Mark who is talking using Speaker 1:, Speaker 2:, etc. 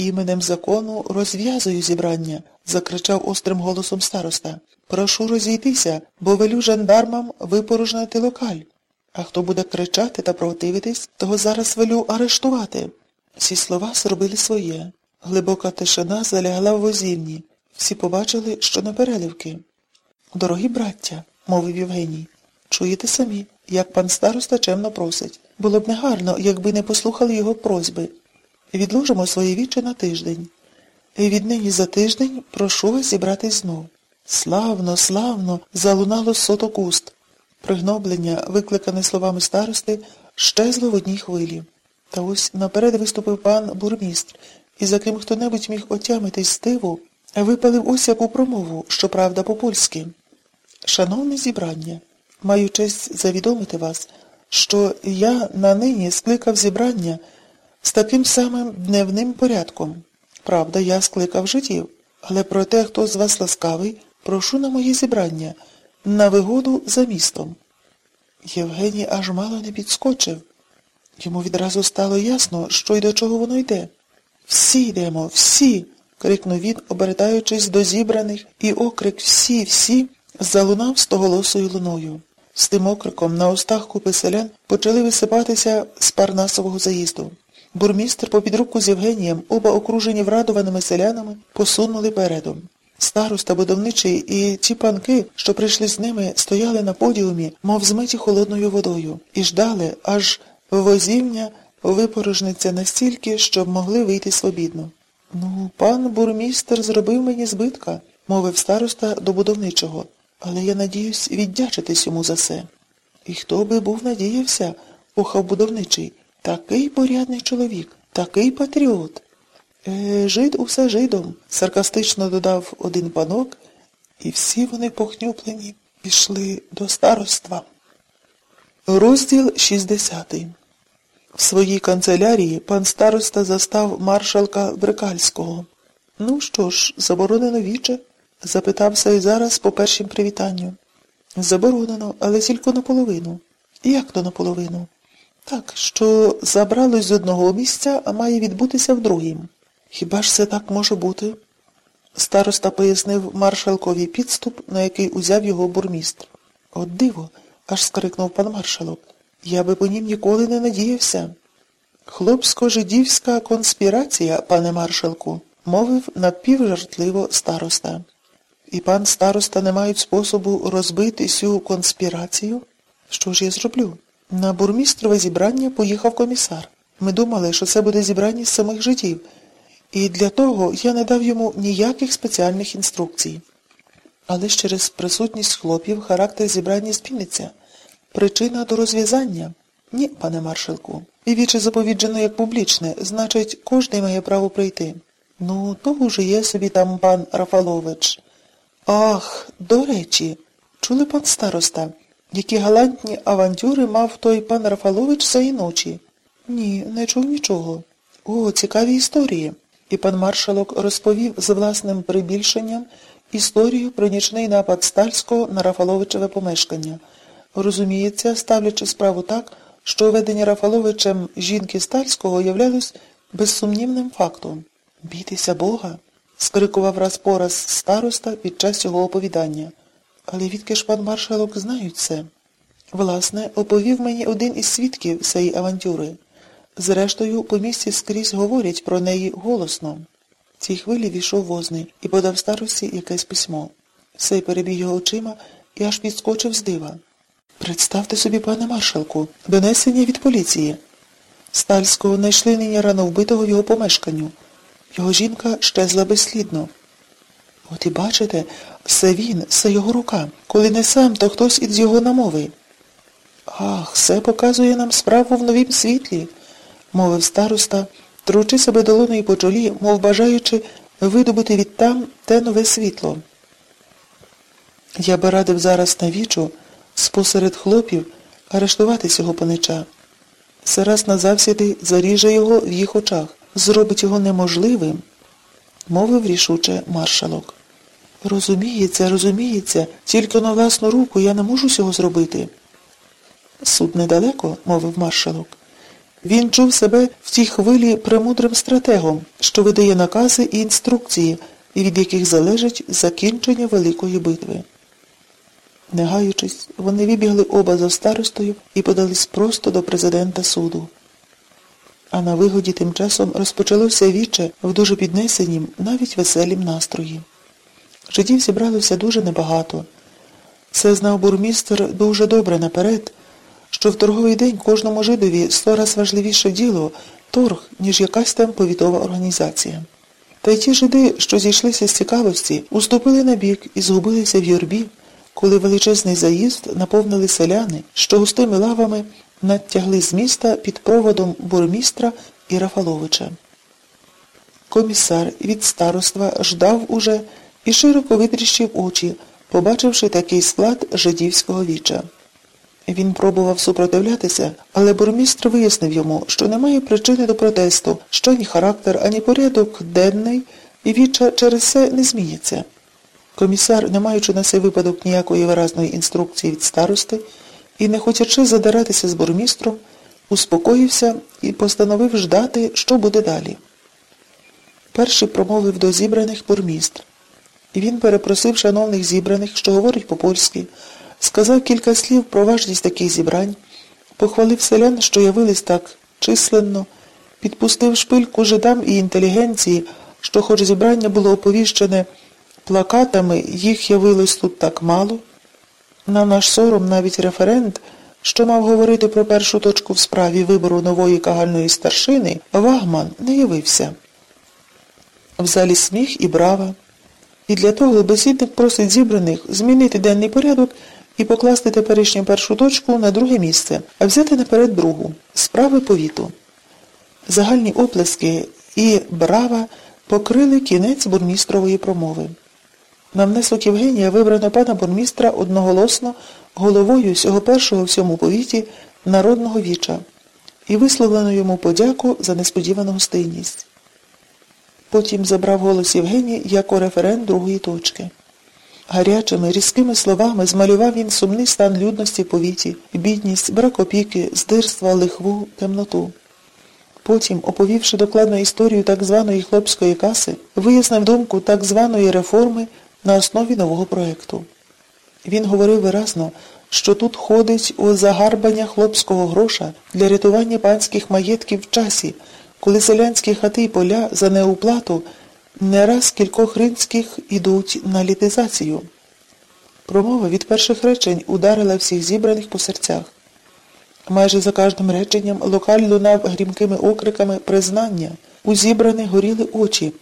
Speaker 1: Іменем закону розв'язую зібрання, закричав острим голосом староста. Прошу розійтися, бо велю жандармам випорожнити локаль. А хто буде кричати та противитись, того зараз велю арештувати. Ці слова зробили своє. Глибока тишина залягла в возівні. Всі побачили, що не переливки. Дорогі браття, мовив Євгеній, чуєте самі, як пан староста чемно просить. Було б негарно, якби не послухали його просьби. Відложимо своє віче на тиждень. І віднині за тиждень прошу вас зібратись знов. Славно, славно, залунало соток уст. Пригноблення, викликане словами старости, щезло в одній хвилі. Та ось наперед виступив пан бурмістр, і за ким хто-небудь міг отямитись стиву, випалив ось яку промову, щоправда, по-польськи. Шановне зібрання, маю честь завідомити вас, що я на нині скликав зібрання з таким самим дневним порядком. Правда, я скликав життів, але про те, хто з вас ласкавий, прошу на моє зібрання, на вигоду за містом. Євгеній аж мало не підскочив. Йому відразу стало ясно, що й до чого воно йде. Всі йдемо, всі. крикнув він, обертаючись до зібраних, і окрик всі, всі залунав стоголосою луною. З тим окриком на устах купи селян почали висипатися з парнасового заїзду. Бурмістр попід руку з Євгенієм, оба окружені врадованими селянами, посунули передом. Староста будовничий і ті панки, що прийшли з ними, стояли на подіумі, мов змиті холодною водою, і ждали, аж возівня випорожниться настільки, щоб могли вийти свобідно. Ну, пан бурмістер зробив мені збитка, мовив староста до будовничого, але я надіюсь віддячитись йому за це. І хто би був надіявся, охав будовничий, такий порядний чоловік, такий патріот. Е, жид усе жидом, саркастично додав один панок, і всі вони похнюплені пішли до староства. Розділ 60 В своїй канцелярії пан староста застав маршалка Брикальського. Ну що ж, заборонено віче? запитався і зараз по першім привітанню. Заборонено, але тільки наполовину. Як то наполовину? Так, що забралось з одного місця, а має відбутися в другім. Хіба ж це так може бути? Староста пояснив маршалкові підступ, на який узяв його бурмістр. От диво, аж скрикнув пан маршалок. Я би по нім ніколи не надіявся. Хлопсько-жидівська конспірація, пане маршалку, мовив напівжартливо староста. І пан староста не мають способу розбити цю конспірацію? Що ж я зроблю? На бурмістрове зібрання поїхав комісар. Ми думали, що це буде зібрання з самих жидів, і для того я не дав йому ніяких спеціальних інструкцій. Але ж через присутність хлопів характер зібрання спільниться. Причина до розв'язання? Ні, пане маршалку. І віче заповіджено як публічне, значить, кожний має право прийти. Ну, то вже є собі там пан Рафалович. Ах, до речі, чули пан староста, які галантні авантюри мав той пан Рафалович цієї ночі? Ні, не чув нічого. О, цікаві історії. І пан маршалок розповів з власним прибільшенням історію про нічний напад Стальського на Рафаловичеве помешкання. Розуміється, ставлячи справу так, що ведення Рафаловичем жінки Стальського являлось безсумнівним фактом. Бійтеся Бога, скрикував раз по раз староста під час цього оповідання. Але відки ж пан маршалок знають це? Власне, оповів мені один із свідків цієї авантюри. Зрештою, по місці скрізь говорять про неї голосно. В цій хвилі війшов возний і подав старості якесь письмо. Сей перебіг його очима і аж підскочив з дива. Представте собі, пане маршалку, донесення від поліції. Стальського знайшли нині рано вбитого його помешканню. Його жінка щезла безслідно. От і бачите, все він, все його рука. Коли не сам, то хтось із його намови. Ах, все показує нам справу в новім світлі, мовив староста, тручи себе долоною по чолі, мов бажаючи видобути відтам те нове світло. Я би радив зараз на вічу, спосеред хлопів, арештувати цього панича. Все раз назавсіди заріже його в їх очах, зробить його неможливим, мовив рішуче маршалок. Розуміється, розуміється, тільки на власну руку я не можу цього зробити. Суд недалеко, мовив маршалок. Він чув себе в тій хвилі премудрим стратегом, що видає накази і інструкції, від яких залежить закінчення великої битви. Не гаючись, вони вибігли оба за старостою і подались просто до президента суду. А на вигоді тим часом розпочалося віче в дуже піднесенім, навіть веселім настрої. Жидів зібралося дуже небагато. Це знав бурмістр дуже добре наперед, що в торговий день кожному жидові сто раз важливіше діло торг, ніж якась там повітова організація. Та й ті жиди, що зійшлися з цікавості, уступили на бік і згубилися в юрбі, коли величезний заїзд наповнили селяни, що густими лавами надтягли з міста під проводом бурмістра і Рафаловича. Комісар від староства ждав уже і широко витріщив очі, побачивши такий склад жидівського віча. Він пробував супротивлятися, але бурмістр вияснив йому, що немає причини до протесту, що ані характер, ані порядок денний, і віча через це не зміняться. Комісар, не маючи на цей випадок ніякої виразної інструкції від старости і не хочучи задиратися з бурмістром, успокоївся і постановив ждати, що буде далі. Перший промовив до зібраних бурмістр. І він перепросив шановних зібраних, що говорять по-польськи, сказав кілька слів про важність таких зібрань, похвалив селян, що явились так численно, підпустив шпильку жидам і інтелігенції, що хоч зібрання було оповіщене плакатами, їх явилось тут так мало. На наш сором навіть референт, що мав говорити про першу точку в справі вибору нової кагальної старшини, Вагман не явився. В залі сміх і брава. І для того бесідник просить зібраних змінити денний порядок і покласти теперішню першу точку на друге місце, а взяти наперед другу справи повіту. Загальні оплески і брава покрили кінець бурмістрової промови. На внесок Євгенія вибрано пана бурмістра одноголосно головою всього першого в цьому повіті народного віча і висловлено йому подяку за несподівану гостинність. Потім забрав голос Євгеній як референт другої точки. Гарячими, різкими словами змалював він сумний стан людності в повіті, бідність, брак опіки, здирства, лихву, темноту. Потім, оповівши докладну історію так званої хлопської каси, вияснив думку так званої реформи на основі нового проєкту. Він говорив виразно, що тут ходить у загарбання хлопського гроша для рятування панських маєтків в часі, коли селянські хати й поля за неуплату не раз кількох ринських ідуть на літизацію. Промова від перших речень ударила всіх зібраних по серцях. Майже за кожним реченням локаль лунав грімкими окриками признання. У зібраних горіли очі.